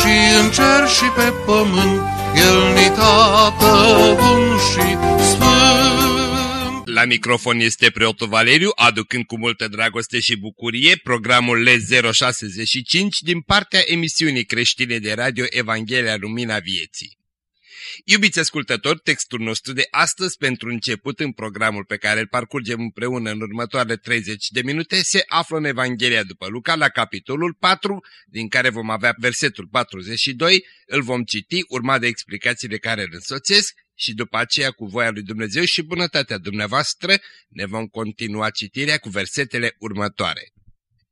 și în cer și pe pământ, El ni tată bun și sfânt. La microfon este preotul Valeriu, aducând cu multă dragoste și bucurie programul L065 din partea emisiunii creștine de radio Evanghelia Lumina Vieții. Iubiți ascultători, textul nostru de astăzi pentru început în programul pe care îl parcurgem împreună în următoarele 30 de minute se află în Evanghelia după Luca la capitolul 4, din care vom avea versetul 42, îl vom citi, urmat de explicațiile care îl însoțesc și după aceea cu voia lui Dumnezeu și bunătatea dumneavoastră ne vom continua citirea cu versetele următoare.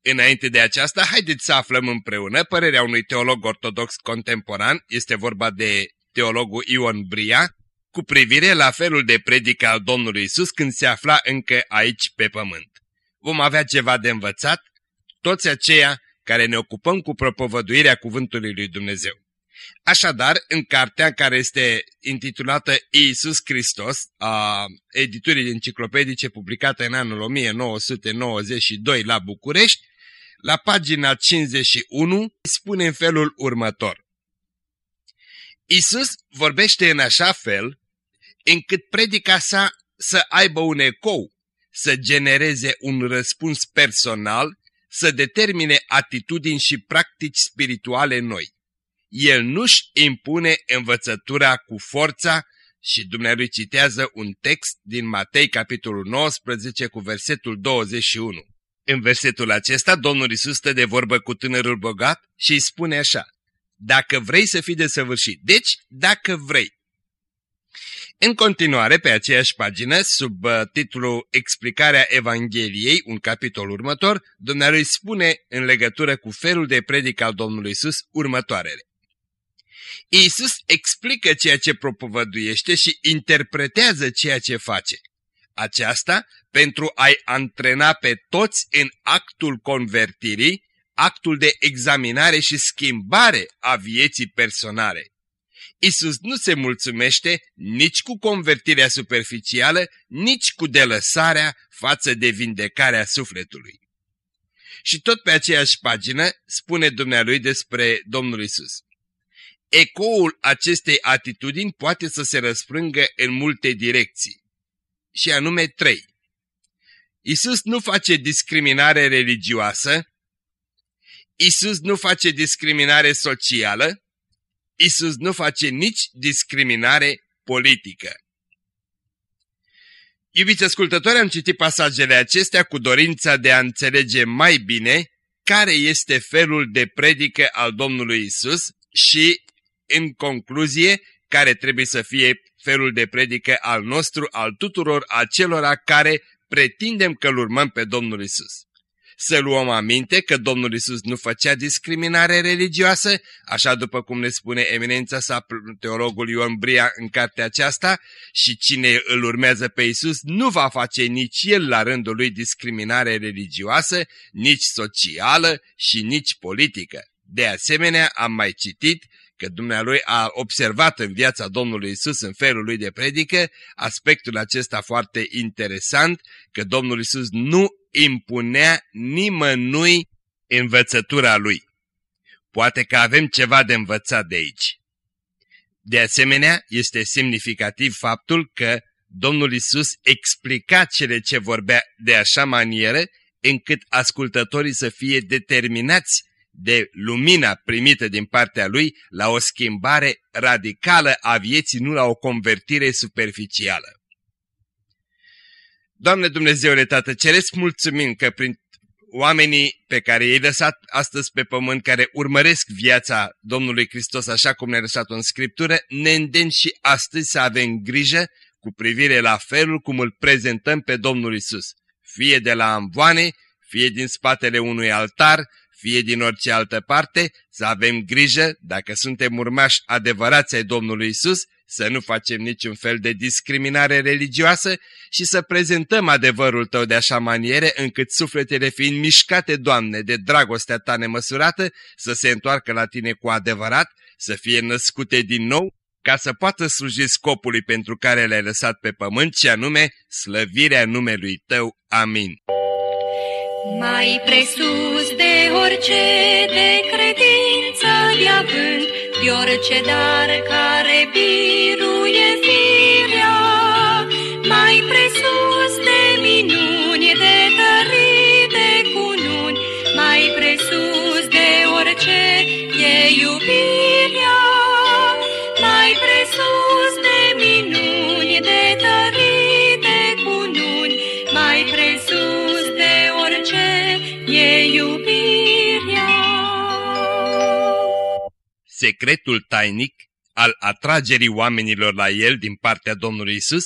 Înainte de aceasta, haideți să aflăm împreună părerea unui teolog ortodox contemporan, este vorba de teologul Ion Bria, cu privire la felul de predică al Domnului Isus când se afla încă aici pe pământ. Vom avea ceva de învățat, toți aceia care ne ocupăm cu propovăduirea cuvântului lui Dumnezeu. Așadar, în cartea care este intitulată Iisus Hristos, a editurii enciclopedice publicată în anul 1992 la București, la pagina 51 spune în felul următor. Isus vorbește în așa fel încât predica sa să aibă un ecou, să genereze un răspuns personal, să determine atitudini și practici spirituale noi. El nu-și impune învățătura cu forța și Dumnezeu citează un text din Matei, capitolul 19, cu versetul 21. În versetul acesta, Domnul Isus stă de vorbă cu tânărul bogat și îi spune așa, dacă vrei să fii desăvârșit. Deci, dacă vrei. În continuare, pe aceeași pagină, sub uh, titlul Explicarea Evangheliei, un capitol următor, Dumnezeu spune în legătură cu felul de predică al Domnului Isus următoarele. Iisus explică ceea ce propovăduiește și interpretează ceea ce face. Aceasta pentru a-i antrena pe toți în actul convertirii actul de examinare și schimbare a vieții personale. Isus nu se mulțumește nici cu convertirea superficială, nici cu delăsarea față de vindecarea sufletului. Și tot pe aceeași pagină spune Dumnealui despre Domnul Isus. Ecoul acestei atitudini poate să se răsprângă în multe direcții, și anume trei. Isus nu face discriminare religioasă, Isus nu face discriminare socială, Isus nu face nici discriminare politică. Iubiți ascultători, am citit pasajele acestea cu dorința de a înțelege mai bine care este felul de predică al Domnului Isus și, în concluzie, care trebuie să fie felul de predică al nostru, al tuturor acelora care pretindem că-L urmăm pe Domnul Isus. Să luăm aminte că Domnul Isus nu făcea discriminare religioasă, așa după cum ne spune eminența sa teologul Ion Bria în cartea aceasta, și cine îl urmează pe Isus nu va face nici el la rândul lui discriminare religioasă, nici socială și nici politică. De asemenea, am mai citit că Dumnealui a observat în viața Domnului Isus în felul lui de predică aspectul acesta foarte interesant, că Domnul Isus nu impunea nimănui învățătura lui. Poate că avem ceva de învățat de aici. De asemenea, este semnificativ faptul că Domnul Isus explica cele ce vorbea de așa manieră încât ascultătorii să fie determinați de lumina primită din partea lui la o schimbare radicală a vieții, nu la o convertire superficială. Doamne Dumnezeule Tată Ceresc, mulțumim că prin oamenii pe care i-ai lăsat astăzi pe pământ, care urmăresc viața Domnului Hristos așa cum ne-a lăsat-o în Scriptură, ne îndemn și astăzi să avem grijă cu privire la felul cum îl prezentăm pe Domnul Isus, fie de la amvoane, fie din spatele unui altar, fie din orice altă parte, să avem grijă, dacă suntem urmași adevărați ai Domnului Isus, să nu facem niciun fel de discriminare religioasă și să prezentăm adevărul Tău de așa maniere încât sufletele fiind mișcate, Doamne, de dragostea Ta nemăsurată, să se întoarcă la Tine cu adevărat, să fie născute din nou, ca să poată sluji scopului pentru care le-ai lăsat pe pământ, și anume slăvirea numelui Tău. Amin. Mai presus de orice de credință de avânt, de orice dar care biruie firea, mai presus Secretul tainic al atragerii oamenilor la El din partea Domnului Isus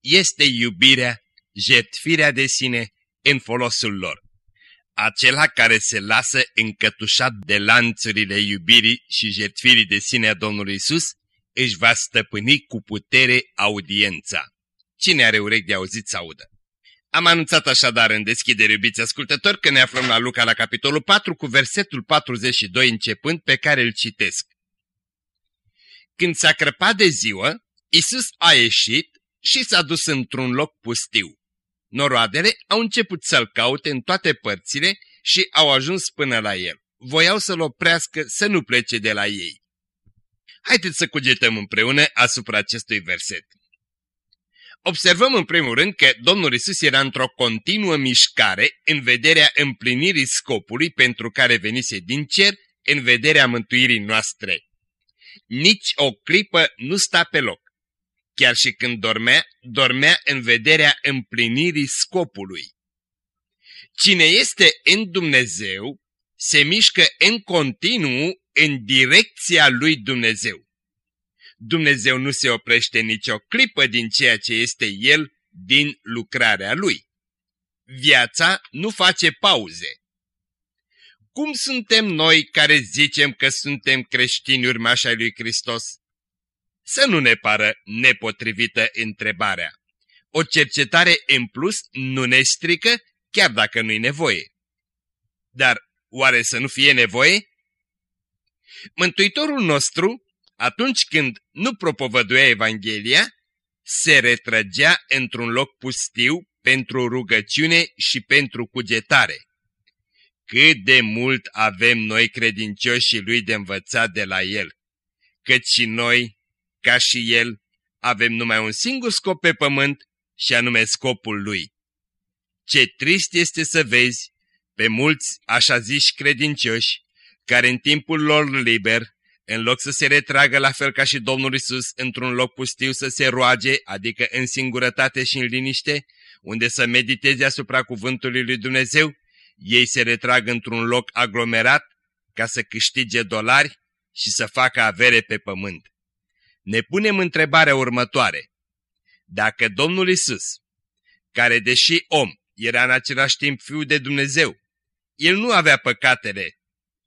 este iubirea, jertfirea de sine în folosul lor. Acela care se lasă încătușat de lanțurile iubirii și jertfirii de sine a Domnului Isus își va stăpâni cu putere audiența. Cine are urechi de auzit să audă. Am anunțat așadar în deschidere, iubiți ascultători, că ne aflăm la Luca la capitolul 4 cu versetul 42 începând pe care îl citesc. Când s-a crăpat de ziua, Isus a ieșit și s-a dus într-un loc pustiu. Noroadele au început să-l caute în toate părțile și au ajuns până la el. Voiau să-l oprească să nu plece de la ei. Haideți să cugetăm împreună asupra acestui verset. Observăm în primul rând că Domnul Isus era într-o continuă mișcare în vederea împlinirii scopului pentru care venise din cer, în vederea mântuirii noastre. Nici o clipă nu sta pe loc. Chiar și când dormea, dormea în vederea împlinirii scopului. Cine este în Dumnezeu se mișcă în continuu în direcția lui Dumnezeu. Dumnezeu nu se oprește nicio clipă din ceea ce este El din lucrarea Lui. Viața nu face pauze. Cum suntem noi care zicem că suntem creștini urmași ai lui Hristos? Să nu ne pară nepotrivită întrebarea. O cercetare în plus nu ne strică, chiar dacă nu-i nevoie. Dar oare să nu fie nevoie? Mântuitorul nostru, atunci când nu propovăduia Evanghelia, se retrăgea într-un loc pustiu pentru rugăciune și pentru cugetare. Cât de mult avem noi credincioșii lui de învățat de la el, cât și noi, ca și el, avem numai un singur scop pe pământ și anume scopul lui. Ce trist este să vezi pe mulți așa ziși credincioși, care în timpul lor liber, în loc să se retragă la fel ca și Domnul Isus într-un loc pustiu să se roage, adică în singurătate și în liniște, unde să mediteze asupra cuvântului lui Dumnezeu, ei se retrag într-un loc aglomerat ca să câștige dolari și să facă avere pe pământ. Ne punem întrebarea următoare. Dacă Domnul Isus, care deși om, era în același timp Fiul de Dumnezeu, El nu avea păcatele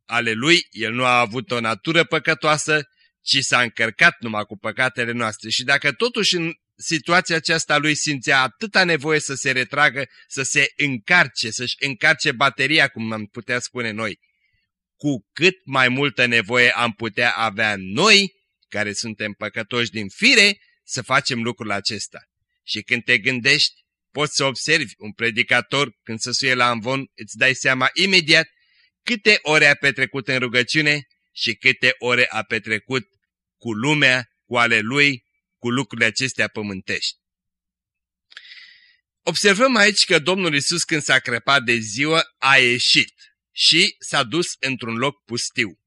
ale Lui, El nu a avut o natură păcătoasă, ci s-a încărcat numai cu păcatele noastre. Și dacă totuși în situația aceasta lui simțea atâta nevoie să se retragă, să se încarce, să-și încarce bateria, cum am putea spune noi, cu cât mai multă nevoie am putea avea noi, care suntem păcătoși din fire, să facem lucrul acesta. Și când te gândești, poți să observi un predicator când se suie la amvon, îți dai seama imediat câte ore a petrecut în rugăciune și câte ore a petrecut cu lumea, cu ale lui, cu lucrurile acestea pământești. Observăm aici că Domnul Isus când s-a crăpat de ziua a ieșit și s-a dus într-un loc pustiu.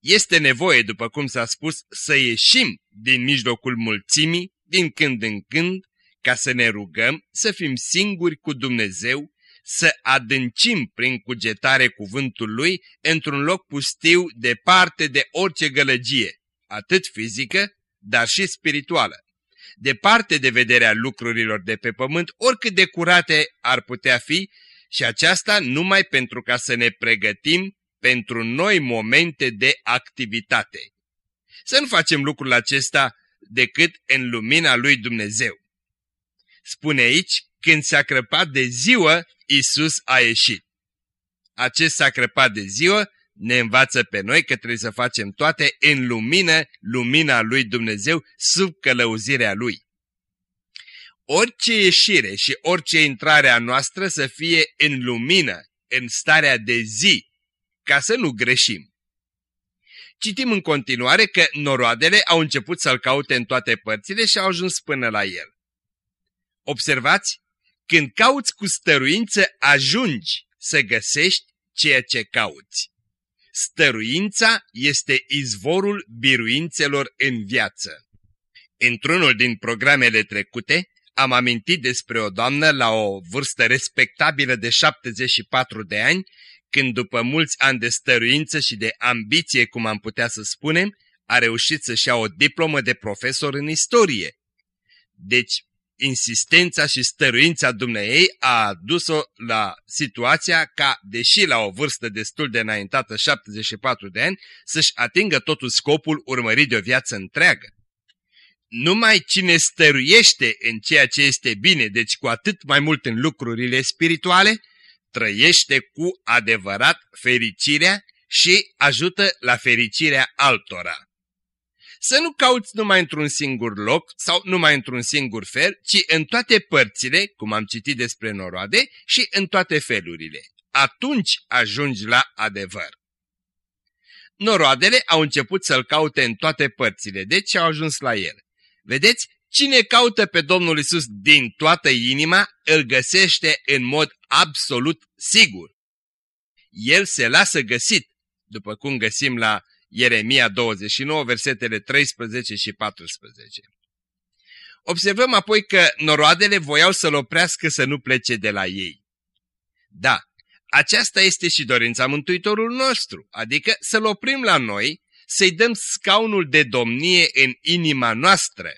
Este nevoie, după cum s-a spus, să ieșim din mijlocul mulțimii, din când în când, ca să ne rugăm, să fim singuri cu Dumnezeu, să adâncim prin cugetare cuvântul Lui într-un loc pustiu departe de orice gălăgie, atât fizică, dar și spirituală. Departe de vederea lucrurilor de pe pământ, oricât de curate ar putea fi, Și aceasta numai pentru ca să ne pregătim pentru noi momente de activitate. Să nu facem lucrul acesta decât în lumina lui Dumnezeu. Spune aici, când s-a crăpat de ziua, Isus a ieșit. Acest s-a crăpat de ziua ne învață pe noi că trebuie să facem toate în lumină, lumina lui Dumnezeu, sub călăuzirea lui. Orice ieșire și orice intrare a noastră să fie în lumină, în starea de zi, ca să nu greșim. Citim în continuare că noroadele au început să-l caute în toate părțile și au ajuns până la el. Observați, când cauți cu stăruință, ajungi să găsești ceea ce cauți. Stăruința este izvorul biruințelor în viață. Într-unul din programele trecute, am amintit despre o doamnă la o vârstă respectabilă de 74 de ani, când după mulți ani de stăruință și de ambiție, cum am putea să spunem, a reușit să-și ia o diplomă de profesor în istorie. Deci, insistența și stăruința dumneei a adus-o la situația ca, deși la o vârstă destul de înaintată, 74 de ani, să-și atingă totul scopul urmărit de o viață întreagă. Numai cine stăruiește în ceea ce este bine, deci cu atât mai mult în lucrurile spirituale, trăiește cu adevărat fericirea și ajută la fericirea altora. Să nu cauți numai într-un singur loc sau numai într-un singur fel, ci în toate părțile, cum am citit despre noroade, și în toate felurile. Atunci ajungi la adevăr. Noroadele au început să-l caute în toate părțile, deci au ajuns la el. Vedeți, cine caută pe Domnul Isus din toată inima, îl găsește în mod absolut sigur. El se lasă găsit, după cum găsim la Ieremia 29, versetele 13 și 14. Observăm apoi că noroadele voiau să-l oprească să nu plece de la ei. Da, aceasta este și dorința Mântuitorul nostru, adică să-l oprim la noi, să-i dăm scaunul de domnie în inima noastră.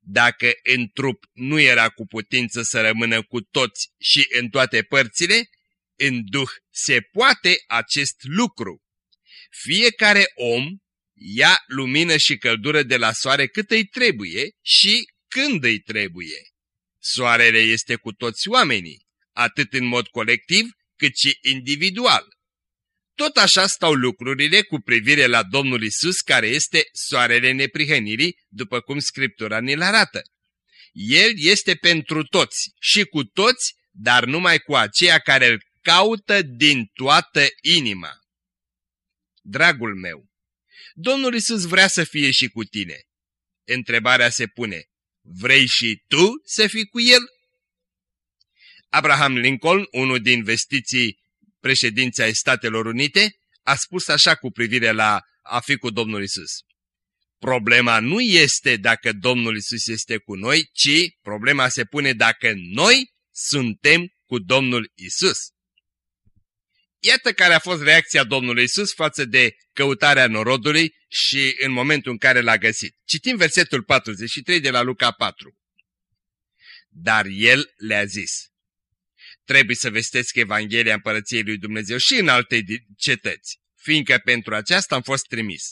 Dacă în trup nu era cu putință să rămână cu toți și în toate părțile, în duh se poate acest lucru. Fiecare om ia lumină și căldură de la soare cât îi trebuie și când îi trebuie. Soarele este cu toți oamenii, atât în mod colectiv cât și individual. Tot așa stau lucrurile cu privire la Domnul Isus, care este soarele neprihănirii, după cum Scriptura ne-l arată. El este pentru toți și cu toți, dar numai cu aceia care îl caută din toată inima. Dragul meu, Domnul Isus vrea să fie și cu tine. Întrebarea se pune, vrei și tu să fii cu el? Abraham Lincoln, unul din vestiții președinții ai Statelor Unite, a spus așa cu privire la a fi cu Domnul Isus. Problema nu este dacă Domnul Isus este cu noi, ci problema se pune dacă noi suntem cu Domnul Isus. Iată care a fost reacția Domnului Isus față de căutarea norodului și în momentul în care l-a găsit. Citim versetul 43 de la Luca 4. Dar el le-a zis, trebuie să vestesc Evanghelia Împărăției lui Dumnezeu și în alte cetăți, fiindcă pentru aceasta am fost trimis.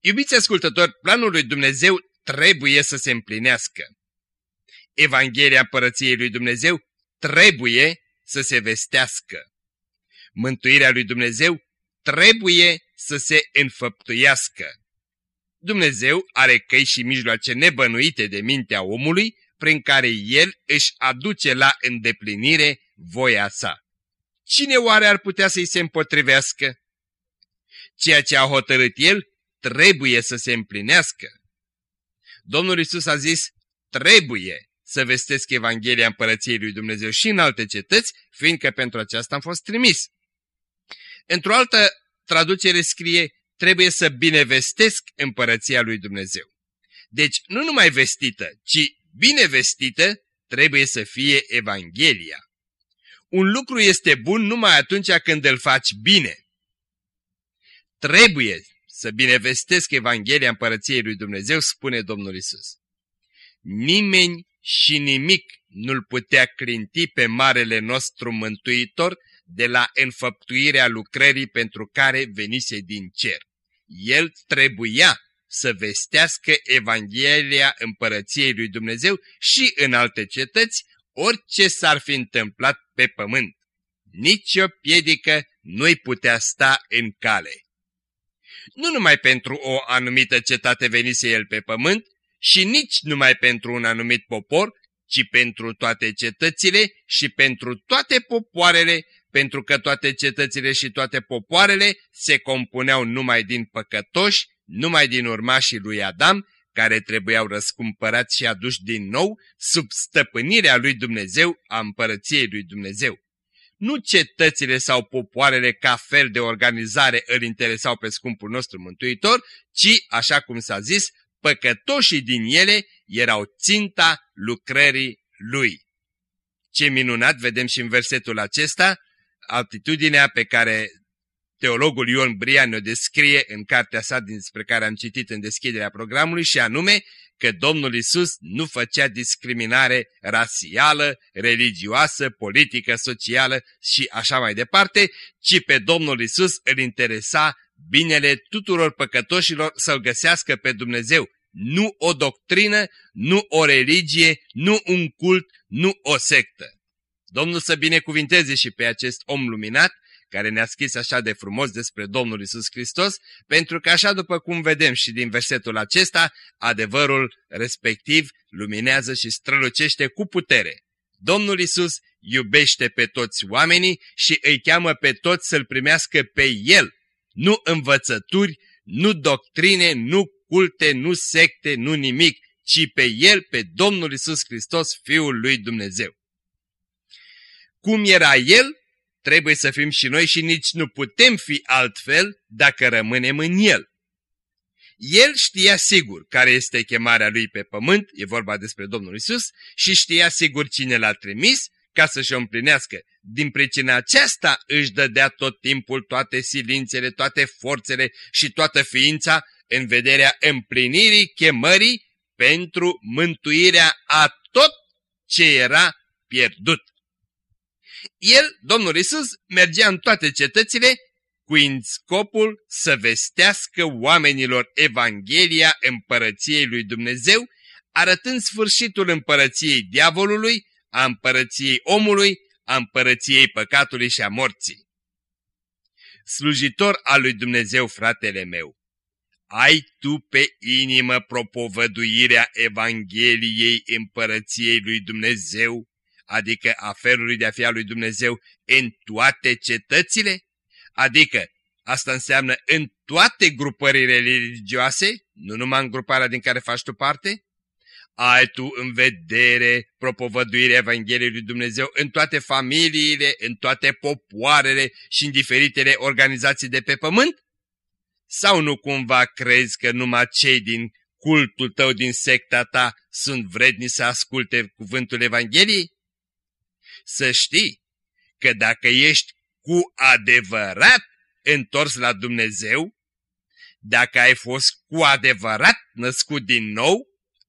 Iubiți ascultători, planul lui Dumnezeu trebuie să se împlinească. Evanghelia Împărăției lui Dumnezeu trebuie să se vestească. Mântuirea lui Dumnezeu trebuie să se înfăptuiască. Dumnezeu are căi și mijloace nebănuite de mintea omului, prin care El își aduce la îndeplinire voia sa. Cine oare ar putea să-i se împotrivească? Ceea ce a hotărât El trebuie să se împlinească. Domnul Isus a zis, trebuie să vestesc Evanghelia Împărăției lui Dumnezeu și în alte cetăți, fiindcă pentru aceasta am fost trimis. Într-o altă traducere scrie, trebuie să binevestesc Împărăția lui Dumnezeu. Deci, nu numai vestită, ci binevestită trebuie să fie Evanghelia. Un lucru este bun numai atunci când îl faci bine. Trebuie să binevestesc Evanghelia Împărăției lui Dumnezeu, spune Domnul Isus. Nimeni și nimic nu-l putea clinti pe Marele nostru Mântuitor de la înfăptuirea lucrării pentru care venise din cer. El trebuia să vestească Evanghelia împărăției lui Dumnezeu și în alte cetăți, orice s-ar fi întâmplat pe pământ. Nici o piedică nu-i putea sta în cale. Nu numai pentru o anumită cetate venise el pe pământ și nici numai pentru un anumit popor, ci pentru toate cetățile și pentru toate popoarele, pentru că toate cetățile și toate popoarele se compuneau numai din păcătoși, numai din urmașii lui Adam, care trebuiau răscumpărați și aduși din nou sub stăpânirea lui Dumnezeu, a împărăției lui Dumnezeu. Nu cetățile sau popoarele ca fel de organizare îl interesau pe scumpul nostru mântuitor, ci, așa cum s-a zis, păcătoșii din ele erau ținta lucrării lui. Ce minunat vedem și în versetul acesta, altitudinea pe care teologul Ion Brian o descrie în cartea sa despre care am citit în deschiderea programului și anume că Domnul Isus nu făcea discriminare rasială, religioasă, politică, socială și așa mai departe, ci pe Domnul Isus îl interesa binele tuturor păcătoșilor să-L găsească pe Dumnezeu, nu o doctrină, nu o religie, nu un cult, nu o sectă. Domnul să binecuvinteze și pe acest om luminat, care ne-a scris așa de frumos despre Domnul Isus Hristos, pentru că așa după cum vedem și din versetul acesta, adevărul respectiv luminează și strălucește cu putere. Domnul Isus iubește pe toți oamenii și îi cheamă pe toți să-L primească pe El, nu învățături, nu doctrine, nu culte, nu secte, nu nimic, ci pe El, pe Domnul Isus Hristos, Fiul lui Dumnezeu. Cum era El, trebuie să fim și noi și nici nu putem fi altfel dacă rămânem în El. El știa sigur care este chemarea lui pe pământ, e vorba despre Domnul Isus, și știa sigur cine l-a trimis ca să-și o împlinească. Din pricina aceasta își dădea tot timpul toate silințele, toate forțele și toată ființa în vederea împlinirii chemării pentru mântuirea a tot ce era pierdut. El, Domnul Isus, mergea în toate cetățile cu scopul să vestească oamenilor Evanghelia împărăției lui Dumnezeu, arătând sfârșitul împărăției diavolului, a împărăției omului, a împărăției păcatului și a morții. Slujitor al lui Dumnezeu, fratele meu, ai tu pe inimă propovăduirea Evangheliei împărăției lui Dumnezeu, adică a felului de a fi al lui Dumnezeu în toate cetățile? Adică asta înseamnă în toate grupările religioase, nu numai în gruparea din care faci tu parte? Ai tu în vedere propovăduirea Evangheliei lui Dumnezeu în toate familiile, în toate popoarele și în diferitele organizații de pe pământ? Sau nu cumva crezi că numai cei din cultul tău, din secta ta, sunt vredni să asculte cuvântul Evangheliei? Să știi că dacă ești cu adevărat întors la Dumnezeu, dacă ai fost cu adevărat născut din nou,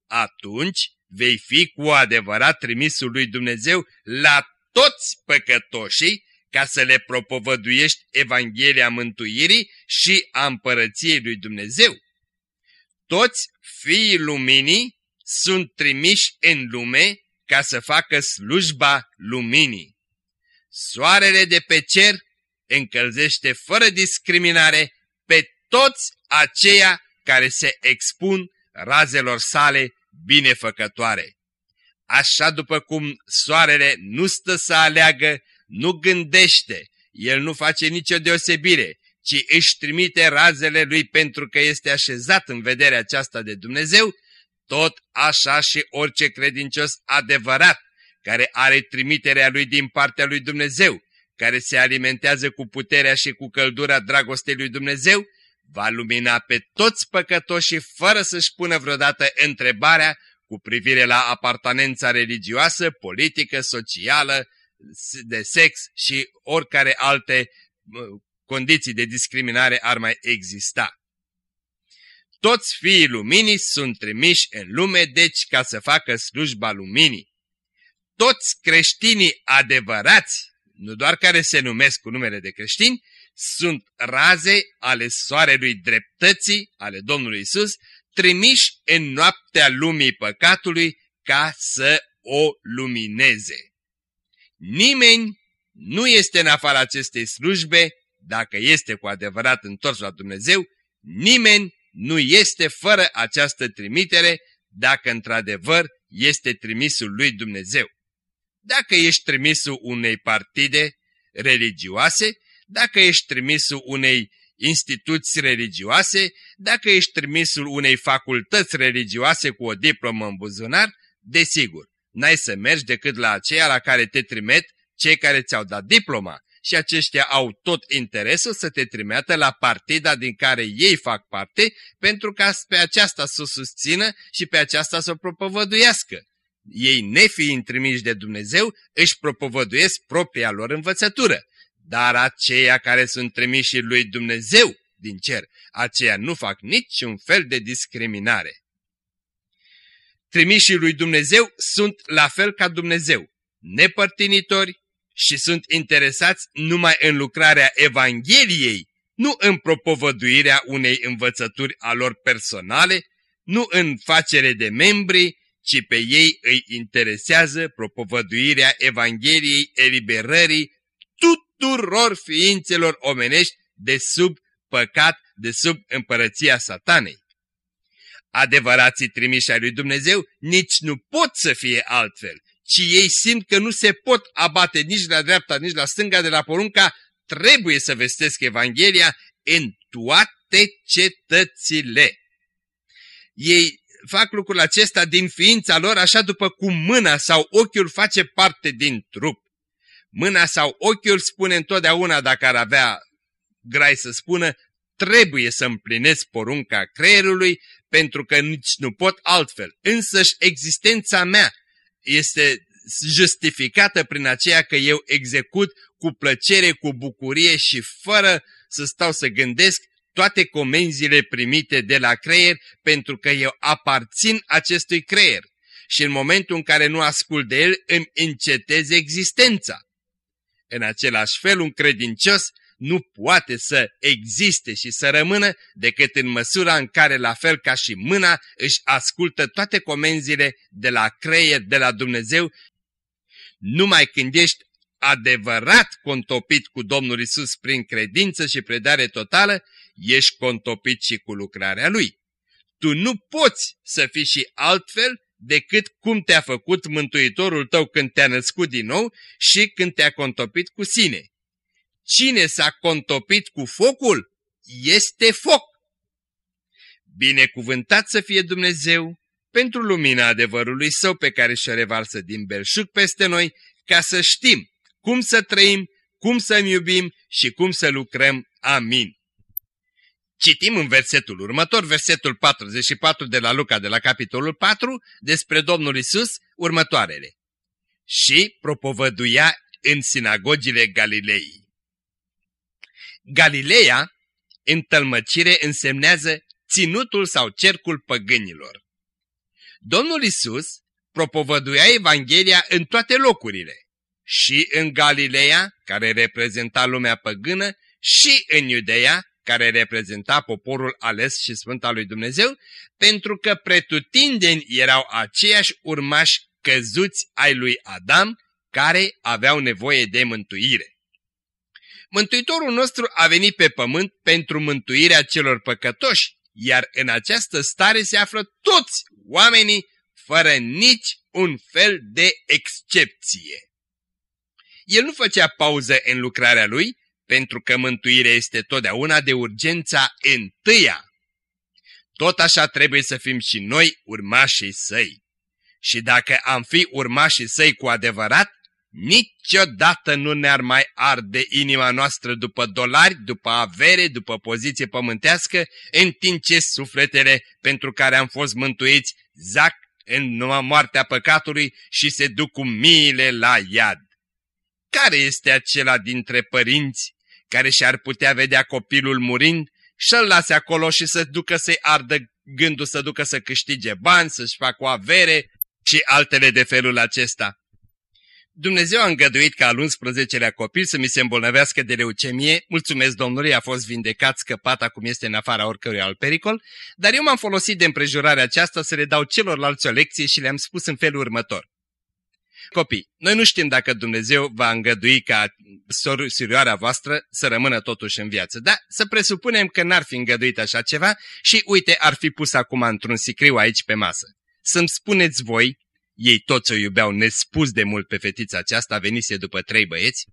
atunci vei fi cu adevărat trimisul lui Dumnezeu la toți păcătoșii ca să le propovăduiești Evanghelia mântuirii și a împărăției lui Dumnezeu. Toți fiii luminii sunt trimiși în lume ca să facă slujba luminii. Soarele de pe cer încălzește fără discriminare pe toți aceia care se expun razelor sale binefăcătoare. Așa după cum soarele nu stă să aleagă, nu gândește, el nu face nicio deosebire, ci își trimite razele lui pentru că este așezat în vederea aceasta de Dumnezeu, tot așa și orice credincios adevărat, care are trimiterea lui din partea lui Dumnezeu, care se alimentează cu puterea și cu căldura dragostei lui Dumnezeu, va lumina pe toți păcătoșii fără să-și pună vreodată întrebarea cu privire la apartenența religioasă, politică, socială, de sex și oricare alte condiții de discriminare ar mai exista. Toți fiii luminii sunt trimiși în lume, deci ca să facă slujba luminii. Toți creștinii adevărați, nu doar care se numesc cu numele de creștini, sunt raze ale soarelui dreptății, ale Domnului Isus, trimiși în noaptea lumii păcatului ca să o lumineze. Nimeni nu este în afara acestei slujbe, dacă este cu adevărat întors la Dumnezeu, nimeni nu este fără această trimitere, dacă într-adevăr este trimisul lui Dumnezeu. Dacă ești trimisul unei partide religioase, dacă ești trimisul unei instituții religioase, dacă ești trimisul unei facultăți religioase cu o diplomă în buzunar, desigur, n-ai să mergi decât la aceea la care te trimet cei care ți-au dat diploma și aceștia au tot interesul să te trimeată la partida din care ei fac parte pentru ca pe aceasta să o susțină și pe aceasta să o propovăduiască. Ei, nefiind trimiși de Dumnezeu, își propovăduiesc propria lor învățătură dar aceia care sunt trimiși lui Dumnezeu din cer, aceia nu fac niciun fel de discriminare. Trimișii lui Dumnezeu sunt la fel ca Dumnezeu, nepărtinitori și sunt interesați numai în lucrarea Evangheliei, nu în propovăduirea unei învățături a lor personale, nu în facere de membri, ci pe ei îi interesează propovăduirea Evangheliei eliberării tuturor ființelor omenești de sub păcat, de sub împărăția satanei. Adevărații trimiși ai lui Dumnezeu nici nu pot să fie altfel, ci ei simt că nu se pot abate nici la dreapta, nici la stânga de la porunca, trebuie să vestesc Evanghelia în toate cetățile. Ei fac lucrul acesta din ființa lor așa după cum mâna sau ochiul face parte din trup. Mâna sau ochiul spune întotdeauna dacă ar avea grai să spună, trebuie să împlinesc porunca creierului pentru că nici nu pot altfel. Însăși existența mea este justificată prin aceea că eu execut cu plăcere, cu bucurie și fără să stau să gândesc toate comenzile primite de la creier pentru că eu aparțin acestui creier și în momentul în care nu ascult de el îmi încetez existența. În același fel, un credincios nu poate să existe și să rămână decât în măsura în care, la fel ca și mâna, își ascultă toate comenzile de la creier, de la Dumnezeu, numai când ești adevărat contopit cu Domnul Isus prin credință și predare totală, ești contopit și cu lucrarea Lui. Tu nu poți să fii și altfel decât cum te-a făcut Mântuitorul tău când te-a născut din nou și când te-a contopit cu sine. Cine s-a contopit cu focul este foc. Binecuvântat să fie Dumnezeu pentru lumina adevărului său pe care și-o revarsă din belșug peste noi, ca să știm cum să trăim, cum să iubim și cum să lucrăm. Amin. Citim în versetul următor, versetul 44 de la Luca de la capitolul 4, despre Domnul Isus, următoarele. Și propovăduia în sinagogile Galilei. Galileea, în tălmăcire, însemnează ținutul sau cercul păgânilor. Domnul Isus propovăduia Evanghelia în toate locurile, și în Galileea, care reprezenta lumea păgână, și în Iudeea, care reprezenta poporul ales și sfânt al lui Dumnezeu, pentru că pretutindeni erau aceiași urmași căzuți ai lui Adam, care aveau nevoie de mântuire. Mântuitorul nostru a venit pe pământ pentru mântuirea celor păcătoși, iar în această stare se află toți oamenii, fără nici un fel de excepție. El nu făcea pauză în lucrarea lui, pentru că mântuirea este totdeauna de urgența întâia. Tot așa trebuie să fim și noi urmașii săi. Și dacă am fi urmașii săi cu adevărat, niciodată nu ne-ar mai arde inima noastră după dolari, după avere, după poziție pământească, în timp ce sufletele pentru care am fost mântuiți zac în moartea păcatului și se duc cu miile la iad. Care este acela dintre părinți care și-ar putea vedea copilul murind și-l lase acolo și să ducă să-i ardă gândul să ducă să câștige bani, să-și facă o avere și altele de felul acesta. Dumnezeu a îngăduit ca al 11-lea copil să mi se îmbolnăvească de leucemie, mulțumesc Domnului, a fost vindecat, scăpat, acum este în afara oricărui alt pericol, dar eu m-am folosit de împrejurarea aceasta să le dau celorlalți o lecție și le-am spus în felul următor. Copii, noi nu știm dacă Dumnezeu va îngădui ca surioara voastră să rămână totuși în viață, dar să presupunem că n-ar fi îngăduit așa ceva și uite, ar fi pus acum într-un sicriu aici pe masă. Să-mi spuneți voi, ei toți o iubeau nespus de mult pe fetița aceasta, venise după trei băieți,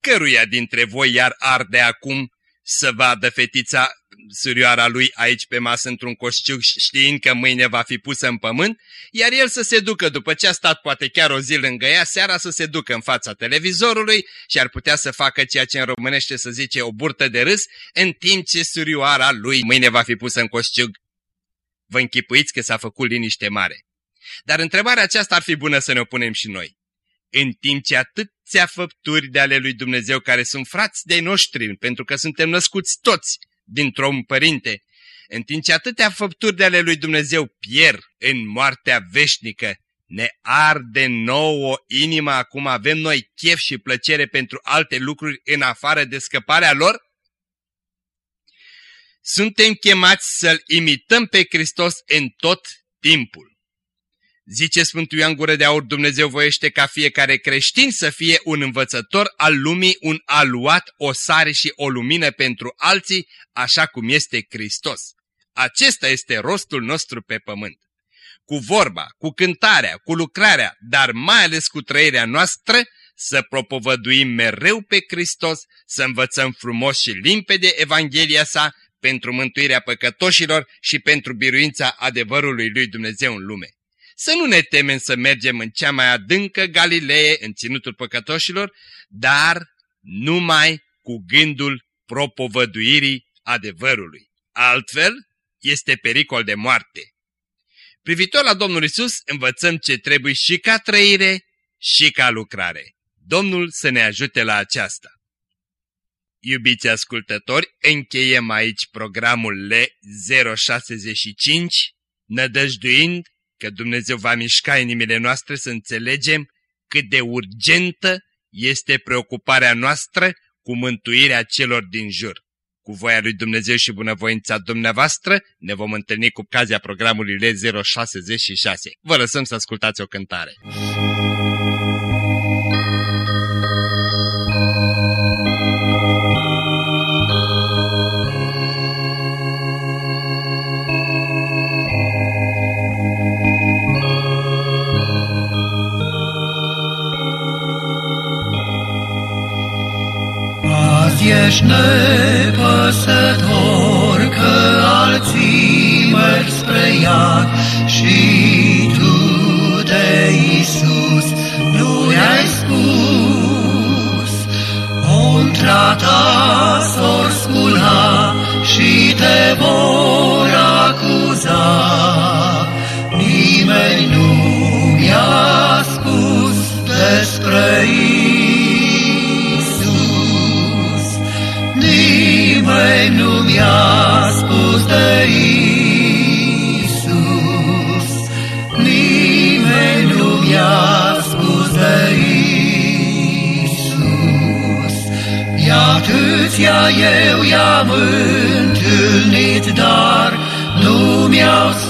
căruia dintre voi iar arde acum să vadă fetița surioara lui aici pe masă într-un coșciuc știind că mâine va fi pusă în pământ, iar el să se ducă după ce a stat poate chiar o zi lângă ea, seara să se ducă în fața televizorului și ar putea să facă ceea ce în românește să zice o burtă de râs, în timp ce surioara lui mâine va fi pusă în coșciuc. Vă închipuiți că s-a făcut liniște mare. Dar întrebarea aceasta ar fi bună să ne o punem și noi. În timp ce atâția făpturi de ale lui Dumnezeu care sunt frați de noștri, pentru că suntem născuți toți dintr-un părinte, în timp ce atâtea făpturi de ale lui Dumnezeu pierd în moartea veșnică, ne arde nouă inima, acum avem noi chef și plăcere pentru alte lucruri în afară de scăparea lor? Suntem chemați să-L imităm pe Hristos în tot timpul. Zice Sfântul Ioan Gură de Aur, Dumnezeu voiește ca fiecare creștin să fie un învățător al lumii, un aluat, o sare și o lumină pentru alții, așa cum este Hristos. Acesta este rostul nostru pe pământ. Cu vorba, cu cântarea, cu lucrarea, dar mai ales cu trăirea noastră, să propovăduim mereu pe Hristos, să învățăm frumos și limpede Evanghelia sa pentru mântuirea păcătoșilor și pentru biruința adevărului lui Dumnezeu în lume să nu ne temem să mergem în cea mai adâncă Galilee, în ținutul păcătoșilor, dar numai cu gândul propovăduirii adevărului. Altfel, este pericol de moarte. Privitor la Domnul Isus, învățăm ce trebuie și ca trăire și ca lucrare. Domnul să ne ajute la aceasta. Iubiți ascultători, încheiem aici programul L065, nădăjduind că Dumnezeu va mișca inimile noastre să înțelegem cât de urgentă este preocuparea noastră cu mântuirea celor din jur. Cu voia lui Dumnezeu și bunăvoința dumneavoastră ne vom întâlni cu ocazia programului L066. Vă lăsăm să ascultați o cântare. Ești nepăsător că alții merg spre iad și tu de Iisus nu i-ai spus. Contra ta s-or scula și te vor acuza. Nimeni nu nimeni nu mi-a spus de Isus, nimeni nu mi-a spus de Isus. I-atâția eu i-am întâlnit, dar nu mi-au spus